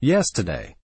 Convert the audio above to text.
yesterday.